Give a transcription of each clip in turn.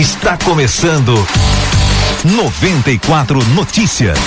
Está começando 94 Notícias.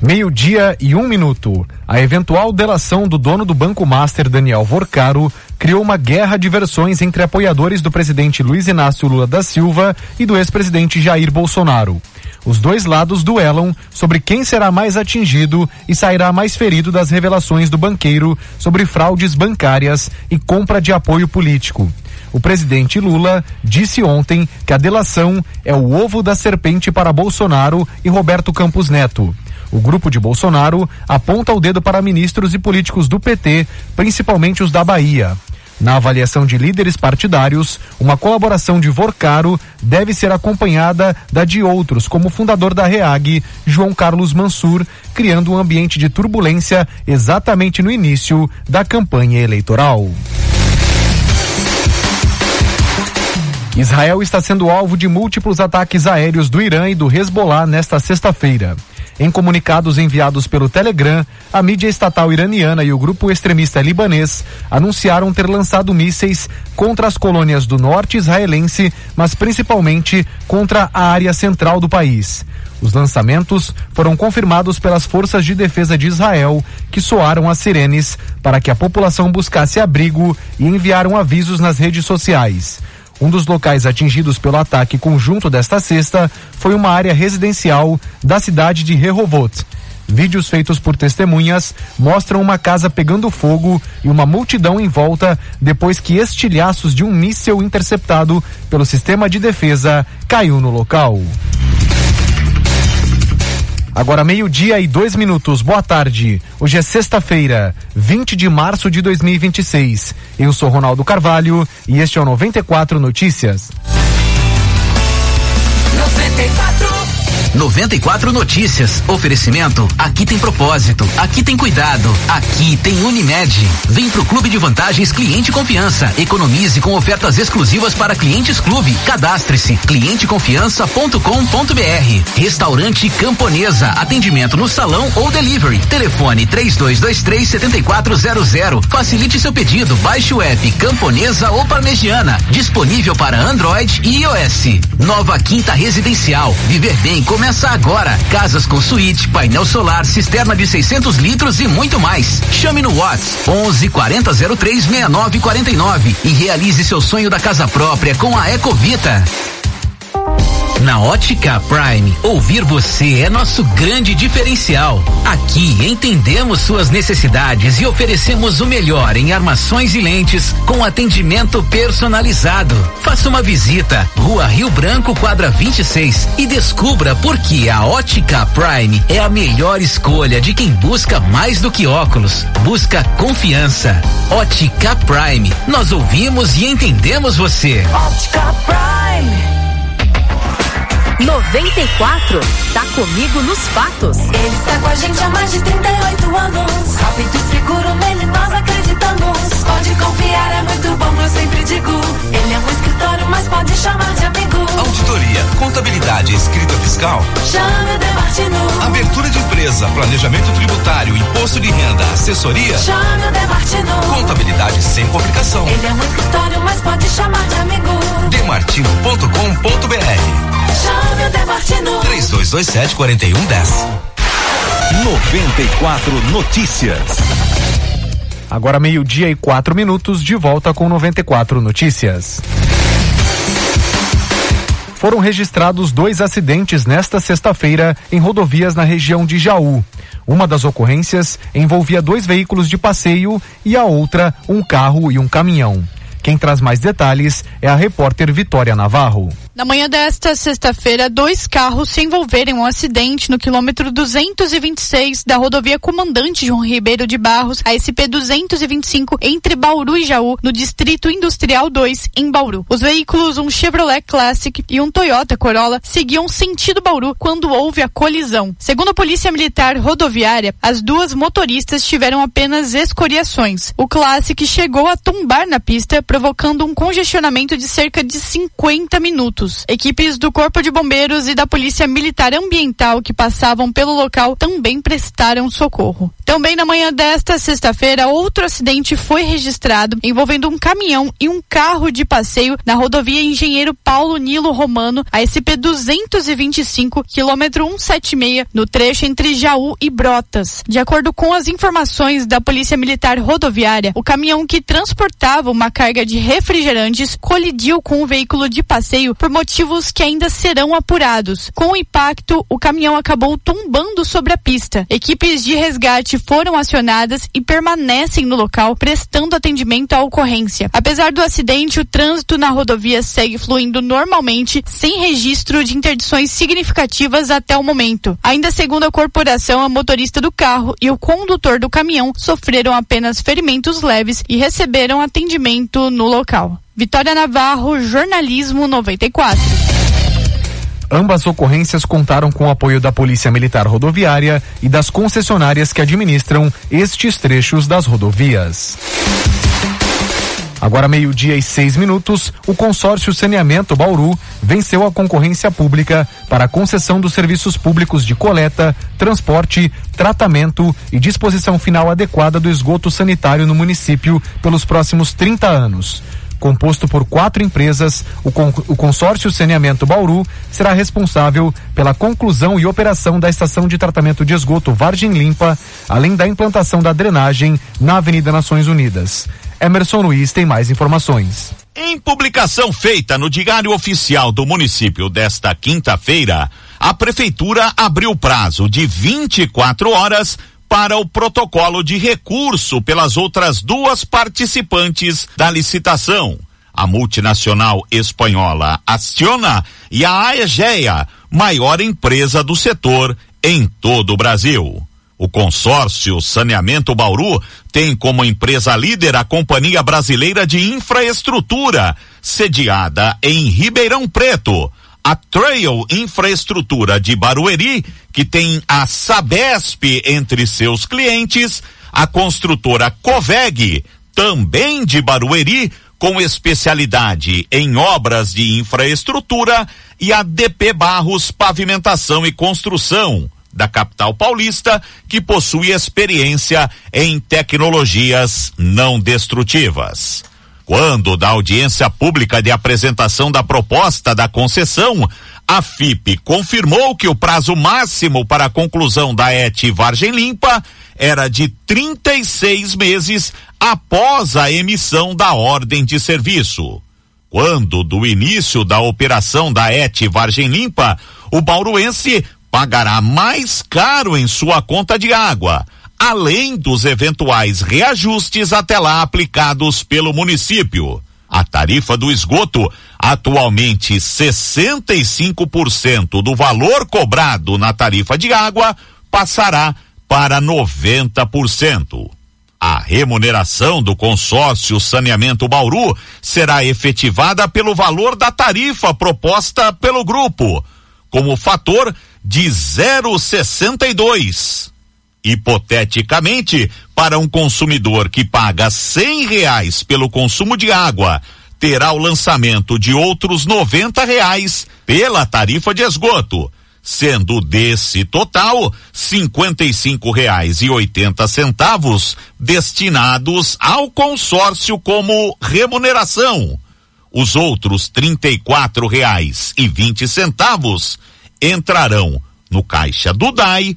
Meio-dia e um minuto. A eventual delação do dono do Banco Master, Daniel Vorcaro, criou uma guerra de versões entre apoiadores do presidente Luiz Inácio Lula da Silva e do ex-presidente Jair Bolsonaro. Os dois lados duelam sobre quem será mais atingido e sairá mais ferido das revelações do banqueiro sobre fraudes bancárias e compra de apoio político. O presidente Lula disse ontem que a delação é o ovo da serpente para Bolsonaro e Roberto Campos Neto. O grupo de Bolsonaro aponta o dedo para ministros e políticos do PT, principalmente os da Bahia. Na avaliação de líderes partidários, uma colaboração de Vorcaro deve ser acompanhada da de outros, como o fundador da REAG, João Carlos Mansur, criando um ambiente de turbulência exatamente no início da campanha eleitoral. Israel está sendo alvo de múltiplos ataques aéreos do Irã e do Hezbollah nesta sexta-feira. Em comunicados enviados pelo Telegram, a mídia estatal iraniana e o grupo extremista libanês anunciaram ter lançado mísseis contra as colônias do norte israelense, mas principalmente contra a área central do país. Os lançamentos foram confirmados pelas forças de defesa de Israel, que soaram as sirenes para que a população buscasse abrigo e enviaram avisos nas redes sociais. Um dos locais atingidos pelo ataque conjunto desta sexta foi uma área residencial da cidade de Rehovot. Vídeos feitos por testemunhas mostram uma casa pegando fogo e uma multidão em volta depois que estilhaços de um míssil interceptado pelo sistema de defesa caiu no local. Agora meio-dia e dois minutos. Boa tarde. Hoje é sexta-feira, 20 de março de 2026. Eu sou Ronaldo Carvalho e este é o 94 Notícias. 94 94 Notícias. Oferecimento. Aqui tem propósito. Aqui tem cuidado. Aqui tem Unimed. Vem pro Clube de Vantagens Cliente Confiança. Economize com ofertas exclusivas para clientes clube. Cadastre-se. clienteconfiança.com.br. Restaurante Camponesa. Atendimento no salão ou delivery. Telefone 3223 7400. Facilite seu pedido. Baixe o app Camponesa ou Parmegiana. Disponível para Android e iOS. Nova Quinta Residencial. Viver bem começa Começa agora. Casas com suíte, painel solar, cisterna de 600 litros e muito mais. Chame no Whats 11 40 03 69 49 e realize seu sonho da casa própria com a Ecovita. Na Ótica Prime, ouvir você é nosso grande diferencial. Aqui entendemos suas necessidades e oferecemos o melhor em armações e lentes com atendimento personalizado. Faça uma visita, Rua Rio Branco, quadra 26 e descubra por que a Ótica Prime é a melhor escolha de quem busca mais do que óculos. Busca confiança. Ótica Prime. Nós ouvimos e entendemos você. Ótica Prime. 94. Tá comigo nos fatos. Ele está com a gente há mais de 38 anos. Rápido seguro, nele nós acreditamos. Pode confiar, é muito bom, eu sempre digo. Ele é um escritório, mas pode chamar de amigo. Auditoria, contabilidade, escrita fiscal. Chame o Demartino. Abertura de empresa, planejamento tributário, imposto de renda, assessoria. Chame o Demartino. Contabilidade sem complicação. Ele é um escritório, mas pode chamar de amigo. Demartino.com.br Chame o Demartino. 3227 4110. 94 Notícias. Agora meio-dia e quatro minutos, de volta com 94 Notícias. Foram registrados dois acidentes nesta sexta-feira em rodovias na região de Jaú. Uma das ocorrências envolvia dois veículos de passeio e a outra um carro e um caminhão. Quem traz mais detalhes é a repórter Vitória Navarro. Na manhã desta sexta-feira, dois carros se envolveram em um acidente no quilômetro 226 da rodovia Comandante João Ribeiro de Barros, a SP 225, entre Bauru e Jaú, no Distrito Industrial 2, em Bauru. Os veículos, um Chevrolet Classic e um Toyota Corolla, seguiam sentido Bauru quando houve a colisão. Segundo a Polícia Militar Rodoviária, as duas motoristas tiveram apenas escoriações. O Classic chegou a tombar na pista, provocando um congestionamento de cerca de 50 minutos. Pontos. Equipes do Corpo de Bombeiros e da Polícia Militar Ambiental que passavam pelo local também prestaram socorro. Também na manhã desta sexta-feira, outro acidente foi registrado envolvendo um caminhão e um carro de passeio na rodovia Engenheiro Paulo Nilo Romano, a SP 225, quilômetro 176, no trecho entre Jaú e Brotas. De acordo com as informações da Polícia Militar Rodoviária, o caminhão que transportava uma carga de refrigerantes colidiu com o veículo de passeio por motivos que ainda serão apurados. Com o impacto, o caminhão acabou tombando sobre a pista. Equipes de resgate foram acionadas e permanecem no local prestando atendimento à ocorrência. Apesar do acidente, o trânsito na rodovia segue fluindo normalmente, sem registro de interdições significativas até o momento. Ainda segundo a corporação, a motorista do carro e o condutor do caminhão sofreram apenas ferimentos leves e receberam atendimento no local. Vitória Navarro, Jornalismo 94. Ambas ocorrências contaram com o apoio da Polícia Militar Rodoviária e das concessionárias que administram estes trechos das rodovias. Agora, meio-dia e seis minutos, o consórcio Saneamento Bauru venceu a concorrência pública para a concessão dos serviços públicos de coleta, transporte, tratamento e disposição final adequada do esgoto sanitário no município pelos próximos 30 anos. Composto por quatro empresas, o, con o consórcio Saneamento Bauru será responsável pela conclusão e operação da estação de tratamento de esgoto Vargem Limpa, além da implantação da drenagem na Avenida Nações Unidas. Emerson Luiz tem mais informações. Em publicação feita no Diário Oficial do município desta quinta-feira, a Prefeitura abriu prazo de 24 horas para o protocolo de recurso pelas outras duas participantes da licitação, a multinacional espanhola Astiona e a Aegea, maior empresa do setor em todo o Brasil. O consórcio Saneamento Bauru tem como empresa líder a Companhia Brasileira de Infraestrutura, sediada em Ribeirão Preto. A Trail Infraestrutura de Barueri, que tem a Sabesp entre seus clientes, a construtora Coveg, também de Barueri, com especialidade em obras de infraestrutura, e a DP Barros Pavimentação e Construção, da capital paulista, que possui experiência em tecnologias não destrutivas. Quando da audiência pública de apresentação da proposta da concessão, a FIP confirmou que o prazo máximo para a conclusão da ET Vargem Limpa era de 36 meses após a emissão da ordem de serviço. Quando do início da operação da ET Vargem Limpa, o bauruense pagará mais caro em sua conta de água, além dos eventuais reajustes até lá aplicados pelo município. A tarifa do esgoto, atualmente 65% do valor cobrado na tarifa de água, passará para 90%. A remuneração do consórcio Saneamento Bauru será efetivada pelo valor da tarifa proposta pelo grupo, como fator de 0,62. Hipoteticamente, para um consumidor que paga cem reais pelo consumo de água, terá o lançamento de outros noventa reais pela tarifa de esgoto, sendo desse total cinquenta e cinco reais e oitenta centavos destinados ao consórcio como remuneração. Os outros trinta e quatro reais e vinte centavos entrarão no caixa do DAI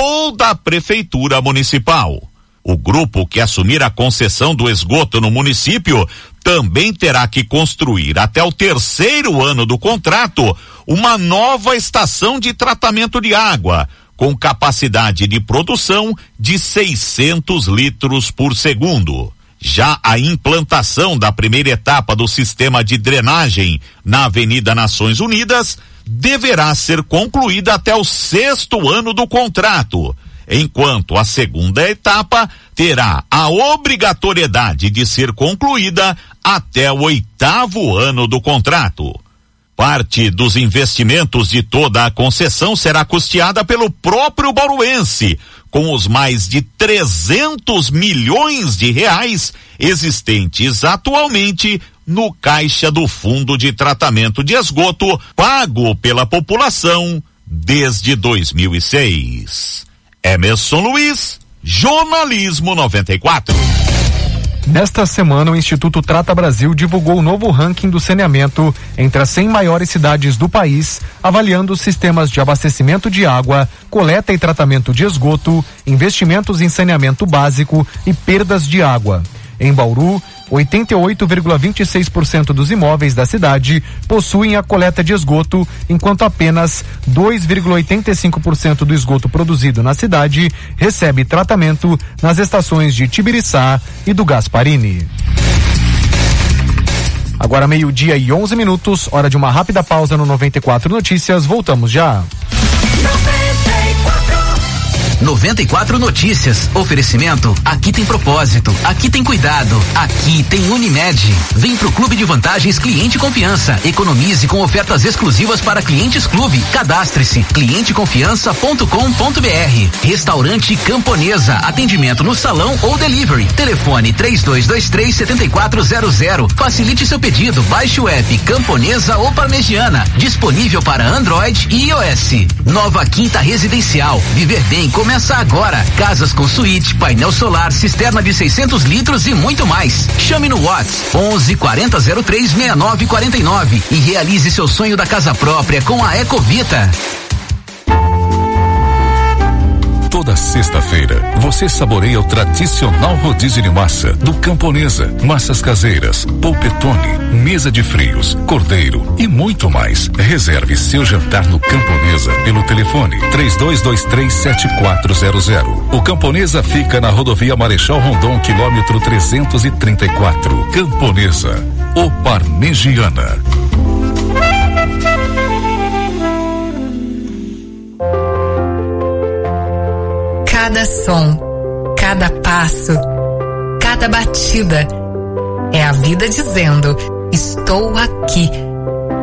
ou da Prefeitura Municipal. O grupo que assumir a concessão do esgoto no município também terá que construir até o terceiro ano do contrato uma nova estação de tratamento de água com capacidade de produção de 600 litros por segundo. Já a implantação da primeira etapa do sistema de drenagem na Avenida Nações Unidas deverá ser concluída até o sexto ano do contrato, enquanto a segunda etapa terá a obrigatoriedade de ser concluída até o oitavo ano do contrato. Parte dos investimentos de toda a concessão será custeada pelo próprio baruense, com os mais de 300 milhões de reais existentes atualmente no caixa do Fundo de Tratamento de Esgoto, pago pela população desde 2006. Emerson Luiz, Jornalismo 94. Nesta semana, o Instituto Trata Brasil divulgou o novo ranking do saneamento entre as 100 maiores cidades do país, avaliando os sistemas de abastecimento de água, coleta e tratamento de esgoto, investimentos em saneamento básico e perdas de água. Em Bauru, 88,26% dos imóveis da cidade possuem a coleta de esgoto, enquanto apenas 2,85% do esgoto produzido na cidade recebe tratamento nas estações de Tibiriçá e do Gasparini. Agora meio-dia e 11 minutos, hora de uma rápida pausa no 94 Notícias. Voltamos já. 94 Notícias. Oferecimento. Aqui tem propósito. Aqui tem cuidado. Aqui tem Unimed. Vem pro Clube de Vantagens Cliente Confiança. Economize com ofertas exclusivas para clientes clube. Cadastre-se. clienteconfiança.com.br. Restaurante Camponesa. Atendimento no salão ou delivery. Telefone 3223 7400. Facilite seu pedido. Baixe o app Camponesa ou Parmegiana. Disponível para Android e iOS. Nova Quinta Residencial. Viver bem começa agora. Casas com suíte, painel solar, cisterna de 600 litros e muito mais. Chame no Whats 11 40 03 69 49 e realize seu sonho da casa própria com a Ecovita. Toda sexta-feira, você saboreia o tradicional rodízio de massa do Camponesa, massas caseiras, polpetone, mesa de frios, cordeiro e muito mais. Reserve seu jantar no Camponesa pelo telefone 32237400. O Camponesa fica na rodovia Marechal Rondon, quilômetro 334. Camponesa, o Parmegiana. Cada som, cada passo, cada batida. É a vida dizendo: Estou aqui.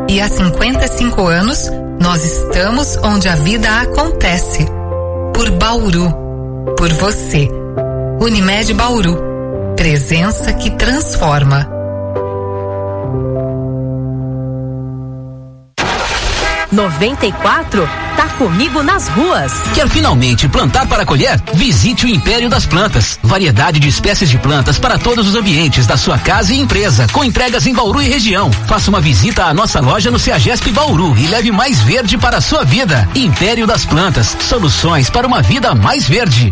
E há 55 anos, nós estamos onde a vida acontece. Por Bauru. Por você. Unimed Bauru. Presença que transforma. 94 tá comigo nas ruas. Quer finalmente plantar para colher? Visite o Império das Plantas. Variedade de espécies de plantas para todos os ambientes da sua casa e empresa, com entregas em Bauru e região. Faça uma visita à nossa loja no Ceagesp Bauru e leve mais verde para a sua vida. Império das Plantas, soluções para uma vida mais verde.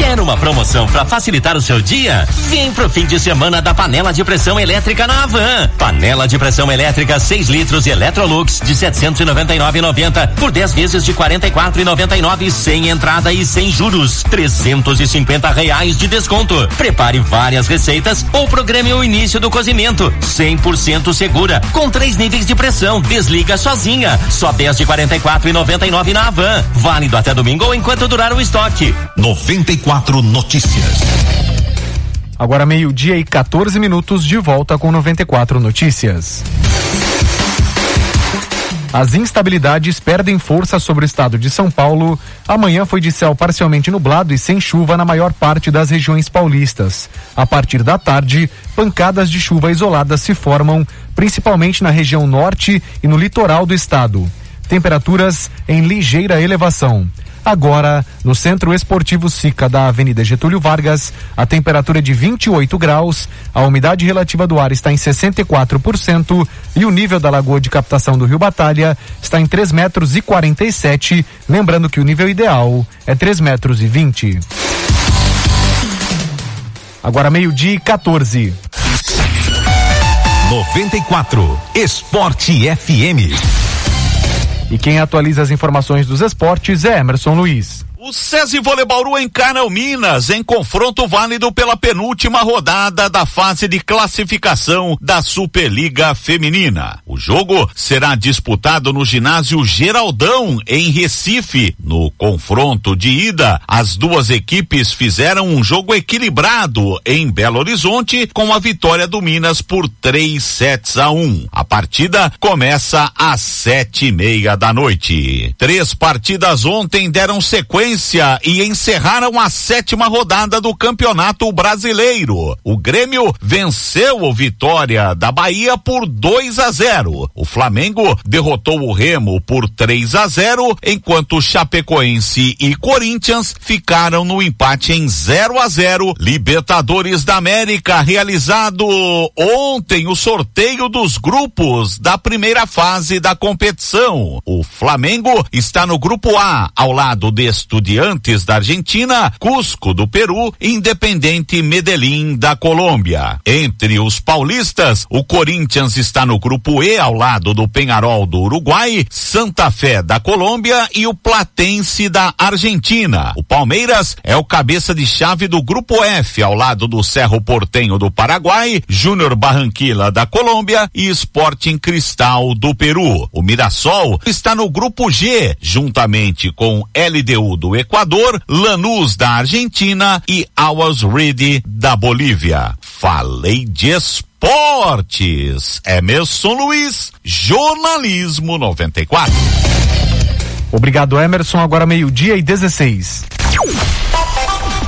Quer uma promoção para facilitar o seu dia? Vem pro fim de semana da panela de pressão elétrica na Avan. Panela de pressão elétrica 6 litros Electrolux de 799,90 por 10 vezes de 44,99 sem entrada e sem juros. 350 reais de desconto. Prepare várias receitas ou programe o início do cozimento. 100% segura, com três níveis de pressão. Desliga sozinha. Só 10 de 44,99 na Avan. Válido até domingo ou enquanto durar o estoque. 94 Notícias. Agora meio-dia e 14 minutos de volta com 94 Notícias. As instabilidades perdem força sobre o estado de São Paulo. Amanhã foi de céu parcialmente nublado e sem chuva na maior parte das regiões paulistas. A partir da tarde, pancadas de chuva isoladas se formam, principalmente na região norte e no litoral do estado. Temperaturas em ligeira elevação. Agora, no Centro Esportivo Sica da Avenida Getúlio Vargas, a temperatura é de 28 graus, a umidade relativa do ar está em 64% e o nível da lagoa de captação do Rio Batalha está em 3 metros e 47, lembrando que o nível ideal é 3 metros e 20. Agora meio-dia e 14. 94 Esporte FM. E quem atualiza as informações dos esportes é Emerson Luiz. O SESI Volebauru encara o Minas em confronto válido pela penúltima rodada da fase de classificação da Superliga Feminina. O jogo será disputado no ginásio Geraldão, em Recife. No confronto de ida, as duas equipes fizeram um jogo equilibrado em Belo Horizonte, com a vitória do Minas por três sets a um. A partida começa às sete e meia da noite. Três partidas ontem deram sequência e encerraram a sétima rodada do Campeonato Brasileiro. O Grêmio venceu o Vitória da Bahia por 2 a 0. O Flamengo derrotou o Remo por 3 a 0, enquanto Chapecoense e Corinthians ficaram no empate em 0 a 0. Libertadores da América realizado ontem o sorteio dos grupos da primeira fase da competição. O Flamengo está no grupo A, ao lado de Estudiantes da Argentina, Cusco do Peru, Independente Medellín da Colômbia. Entre os paulistas, o Corinthians está no grupo E, ao lado do Penharol do Uruguai, Santa Fé da Colômbia e o Platense da Argentina. O Palmeiras é o cabeça de chave do grupo F, ao lado do Cerro Portenho do Paraguai, Júnior Barranquilla da Colômbia e Sporting Cristal do Peru. O Mirassol está no grupo G, juntamente com LDU do Equador, Lanús da Argentina e Awas Ready da Bolívia. Falei de esportes. Emerson Luiz, jornalismo 94. Obrigado, Emerson. Agora meio-dia e 16.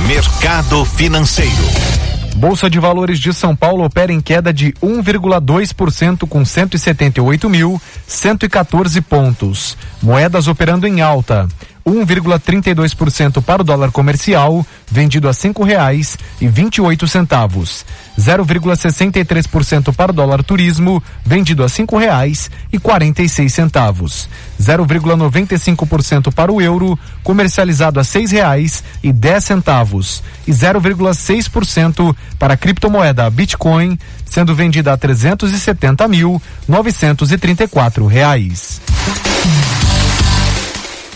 Mercado Financeiro. Bolsa de Valores de São Paulo opera em queda de 1,2% com 178.114 pontos. Moedas operando em alta. 1,32% para o dólar comercial, vendido a cinco reais e vinte e oito centavos. 0,63% para o dólar turismo, vendido a cinco reais e quarenta e seis centavos. 0,95% para o euro, comercializado a seis reais e dez centavos. E 0,6% para a criptomoeda Bitcoin, sendo vendida a trezentos e setenta mil novecentos e trinta e quatro reais.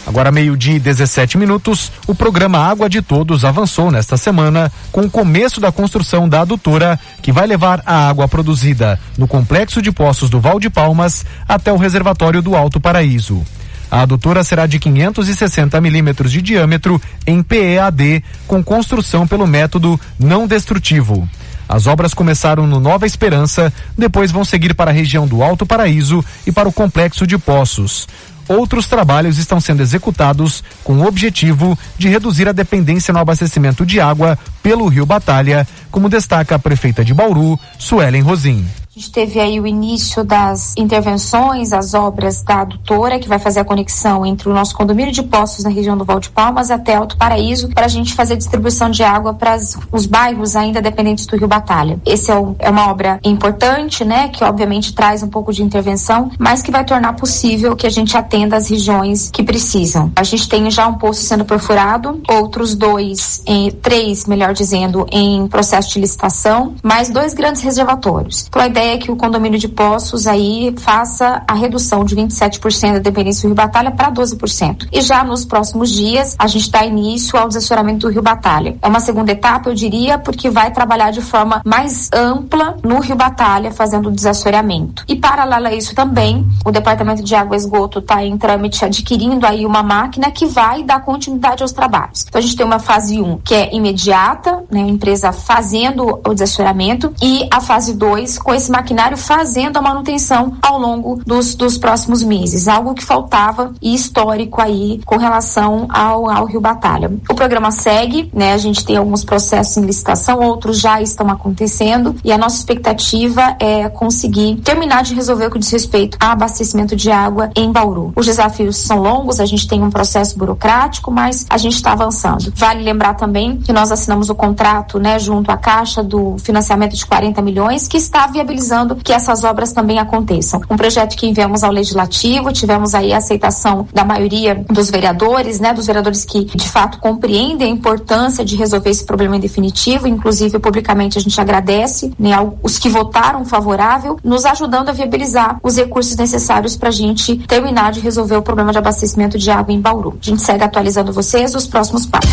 Agora, meio-dia e 17 minutos, o programa Água de Todos avançou nesta semana com o começo da construção da adutora que vai levar a água produzida no complexo de poços do Val de Palmas até o reservatório do Alto Paraíso. A adutora será de 560 milímetros de diâmetro em PEAD, com construção pelo método não destrutivo. As obras começaram no Nova Esperança, depois vão seguir para a região do Alto Paraíso e para o complexo de Poços outros trabalhos estão sendo executados com o objetivo de reduzir a dependência no abastecimento de água pelo Rio Batalha, como destaca a prefeita de Bauru, Suelen Rosim. A gente teve aí o início das intervenções, as obras da adutora, que vai fazer a conexão entre o nosso condomínio de postos na região do Val de Palmas até Alto Paraíso, para a gente fazer distribuição de água para os bairros ainda dependentes do Rio Batalha. Esse é, é, uma obra importante, né, que obviamente traz um pouco de intervenção, mas que vai tornar possível que a gente atenda as regiões que precisam. A gente tem já um poço sendo perfurado, outros dois, em, três, melhor dizendo, em processo de licitação, mais dois grandes reservatórios. Então a ideia é que o condomínio de Poços aí faça a redução de 27% da dependência do Rio Batalha para 12%. E já nos próximos dias a gente dá início ao desassoramento do Rio Batalha. É uma segunda etapa, eu diria, porque vai trabalhar de forma mais ampla no Rio Batalha, fazendo o desassoreamento. E paralelo a isso também, o Departamento de Água e Esgoto está em trâmite adquirindo aí uma máquina que vai dar continuidade aos trabalhos. Então a gente tem uma fase 1 um, que é imediata, né, a empresa fazendo o desassoreamento e a fase 2 com esse maquinário fazendo a manutenção ao longo dos, dos próximos meses, algo que faltava e histórico aí com relação ao, ao Rio Batalha. O programa segue, né? A gente tem alguns processos em licitação, outros já estão acontecendo e a nossa expectativa é conseguir terminar de resolver o que diz respeito a abastecimento de água em Bauru. Os desafios são longos, a gente tem um processo burocrático, mas a gente está avançando. Vale lembrar também que nós assinamos o contrato, né, junto à Caixa do financiamento de 40 milhões, que está viabilizando que essas obras também aconteçam. Um projeto que enviamos ao legislativo, tivemos aí a aceitação da maioria dos vereadores, né, dos vereadores que de fato compreendem a importância de resolver esse problema em definitivo, inclusive publicamente a gente agradece, né, os que votaram favorável, nos ajudando a viabilizar os recursos necessários para a gente terminar de resolver o problema de abastecimento de água em Bauru. A gente segue atualizando vocês os próximos passos.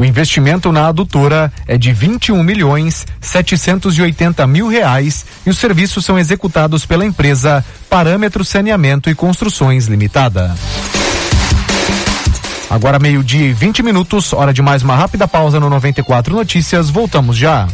O investimento na adutora é de 21 milhões 780 mil reais e os serviços são executados pela empresa Parâmetro Saneamento e Construções Limitada. Agora meio-dia e 20 minutos, hora de mais uma rápida pausa no 94 Notícias. Voltamos já.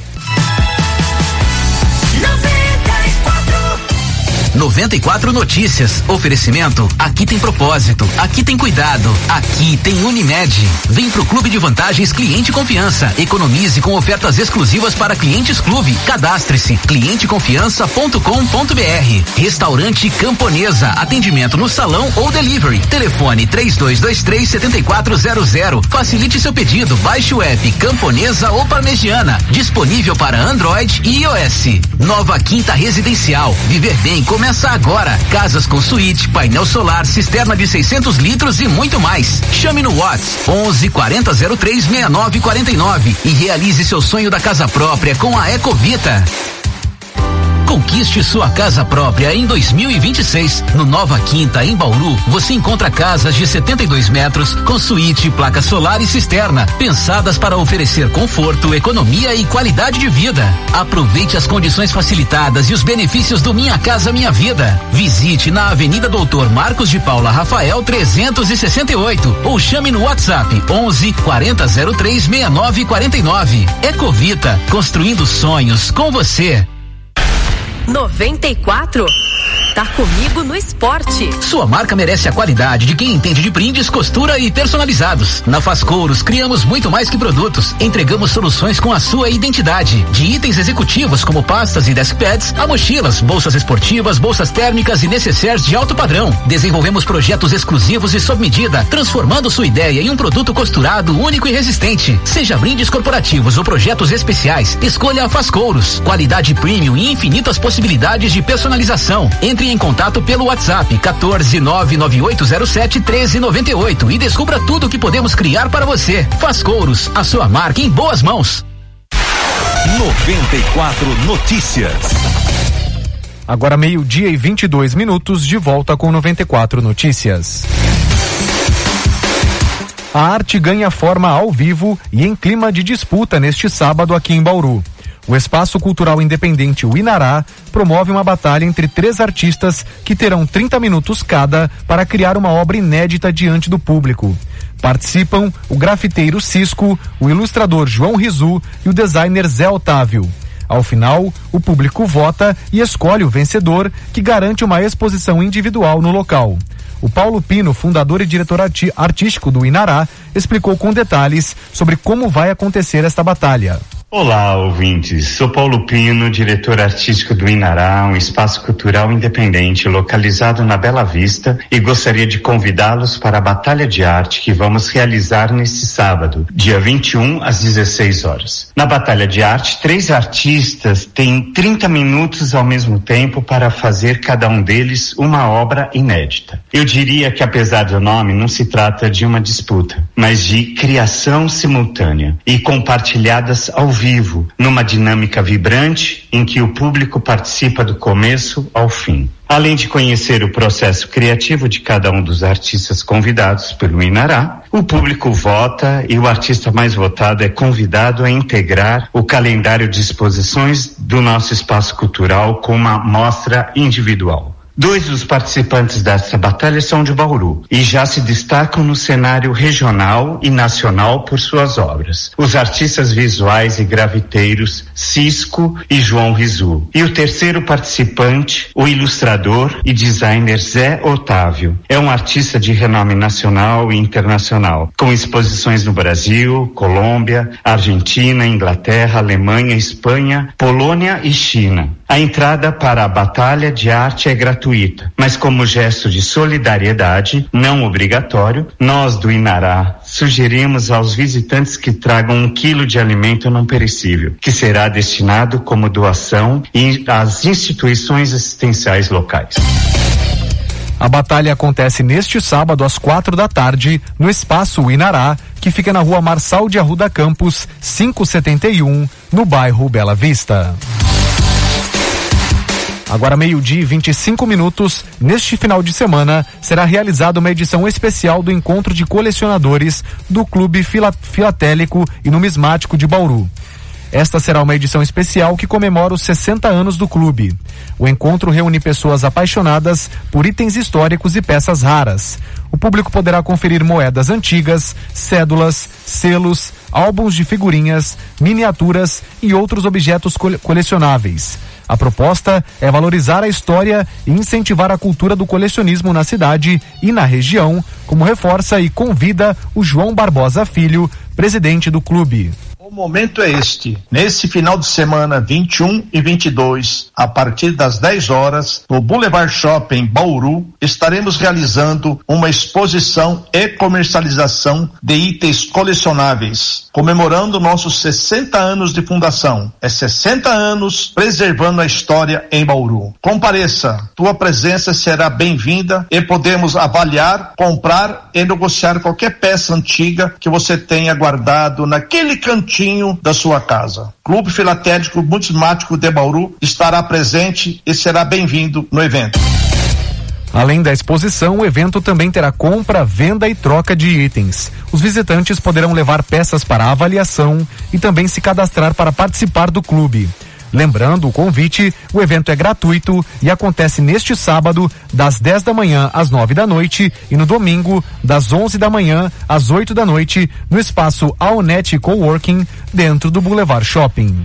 94 Notícias. Oferecimento. Aqui tem propósito. Aqui tem cuidado. Aqui tem Unimed. Vem pro Clube de Vantagens Cliente Confiança. Economize com ofertas exclusivas para clientes clube. Cadastre-se. clienteconfiança.com.br. Restaurante Camponesa. Atendimento no salão ou delivery. Telefone 3223 7400. Facilite seu pedido. Baixe o app Camponesa ou Parmegiana. Disponível para Android e iOS. Nova Quinta Residencial. Viver bem começa agora. Casas com suíte, painel solar, cisterna de 600 litros e muito mais. Chame no Whats 11 4003 6949 e realize seu sonho da casa própria com a Ecovita. Conquiste sua casa própria em 2026. No Nova Quinta, em Bauru, você encontra casas de 72 metros com suíte, placa solar e cisterna, pensadas para oferecer conforto, economia e qualidade de vida. Aproveite as condições facilitadas e os benefícios do Minha Casa Minha Vida. Visite na Avenida Doutor Marcos de Paula Rafael 368 ou chame no WhatsApp 11 4003 6949. Ecovita, construindo sonhos com você. 94. Tá comigo no esporte. Sua marca merece a qualidade de quem entende de brindes, costura e personalizados. Na Fascouros, criamos muito mais que produtos. Entregamos soluções com a sua identidade. De itens executivos como pastas e deskpads, a mochilas, bolsas esportivas, bolsas térmicas e necessaires de alto padrão. Desenvolvemos projetos exclusivos e sob medida, transformando sua ideia em um produto costurado único e resistente. Seja brindes corporativos ou projetos especiais, escolha a Fascouros. Qualidade premium e infinitas possibilidades de personalização. Entre em contato pelo WhatsApp 14 99807 1398 e descubra tudo o que podemos criar para você. Faz Couros, a sua marca em boas mãos. 94 Notícias. Agora meio-dia e 22 minutos, de volta com 94 Notícias. A arte ganha forma ao vivo e em clima de disputa neste sábado aqui em Bauru. O Espaço Cultural Independente Winará promove uma batalha entre três artistas que terão 30 minutos cada para criar uma obra inédita diante do público. Participam o grafiteiro Cisco, o ilustrador João Rizu e o designer Zé Otávio. Ao final, o público vota e escolhe o vencedor, que garante uma exposição individual no local. O Paulo Pino, fundador e diretor artístico do Inará, explicou com detalhes sobre como vai acontecer esta batalha. Olá, ouvintes. Sou Paulo Pino, diretor artístico do Inará, um espaço cultural independente localizado na Bela Vista, e gostaria de convidá-los para a batalha de arte que vamos realizar neste sábado, dia 21 às 16 horas. Na batalha de arte, três artistas têm 30 minutos ao mesmo tempo para fazer cada um deles uma obra inédita. Eu diria que apesar do nome, não se trata de uma disputa, mas de criação simultânea e compartilhadas ao vivo, numa dinâmica vibrante em que o público participa do começo ao fim. Além de conhecer o processo criativo de cada um dos artistas convidados pelo Inará, o público vota e o artista mais votado é convidado a integrar o calendário de exposições do nosso espaço cultural com uma mostra individual. Dois dos participantes dessa batalha são de Bauru e já se destacam no cenário regional e nacional por suas obras. Os artistas visuais e graviteiros Cisco e João Rizu. E o terceiro participante, o ilustrador e designer Zé Otávio. É um artista de renome nacional e internacional, com exposições no Brasil, Colômbia, Argentina, Inglaterra, Alemanha, Espanha, Polônia e China. A entrada para a batalha de arte é gratuita, mas como gesto de solidariedade, não obrigatório, nós do Inará sugerimos aos visitantes que tragam um quilo de alimento não perecível, que será destinado como doação às instituições assistenciais locais. A batalha acontece neste sábado às quatro da tarde no Espaço Inará, que fica na rua Marçal de Arruda Campos, 571, no bairro Bela Vista. Agora meio-dia e 25 minutos, neste final de semana, será realizada uma edição especial do encontro de colecionadores do Clube Fila Filatélico e Numismático de Bauru. Esta será uma edição especial que comemora os 60 anos do clube. O encontro reúne pessoas apaixonadas por itens históricos e peças raras. O público poderá conferir moedas antigas, cédulas, selos, álbuns de figurinhas, miniaturas e outros objetos colecionáveis. A proposta é valorizar a história e incentivar a cultura do colecionismo na cidade e na região, como reforça e convida o João Barbosa Filho, presidente do clube. O momento é este. Nesse final de semana 21 e 22, a partir das 10 horas, no Boulevard Shopping Bauru, estaremos realizando uma exposição e comercialização de itens colecionáveis, comemorando nossos 60 anos de fundação. É 60 anos preservando a história em Bauru. Compareça, tua presença será bem-vinda e podemos avaliar, comprar e negociar qualquer peça antiga que você tenha guardado naquele cantinho da sua casa. Clube Filatélico Multimático de Bauru estará presente e será bem-vindo no evento. Além da exposição, o evento também terá compra, venda e troca de itens. Os visitantes poderão levar peças para avaliação e também se cadastrar para participar do clube. Lembrando o convite, o evento é gratuito e acontece neste sábado, das 10 da manhã às 9 da noite e no domingo, das 11 da manhã às 8 da noite, no espaço Aonet Coworking, dentro do Boulevard Shopping.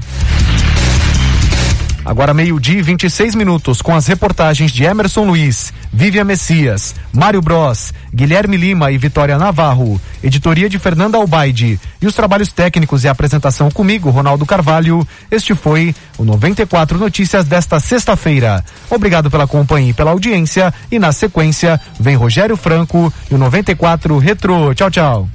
Agora meio-dia e 26 minutos com as reportagens de Emerson Luiz, Vivian Messias, Mário Bros, Guilherme Lima e Vitória Navarro, editoria de Fernanda Albaide e os trabalhos técnicos e apresentação comigo, Ronaldo Carvalho. Este foi o 94 Notícias desta sexta-feira. Obrigado pela companhia e pela audiência e na sequência vem Rogério Franco e o 94 Retro. Tchau, tchau.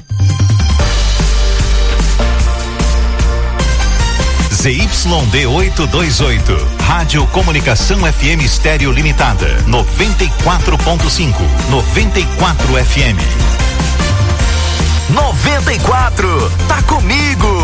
ZYD 828. Rádio Comunicação FM Estéreo Limitada. 94.5. 94 FM. 94. Tá comigo.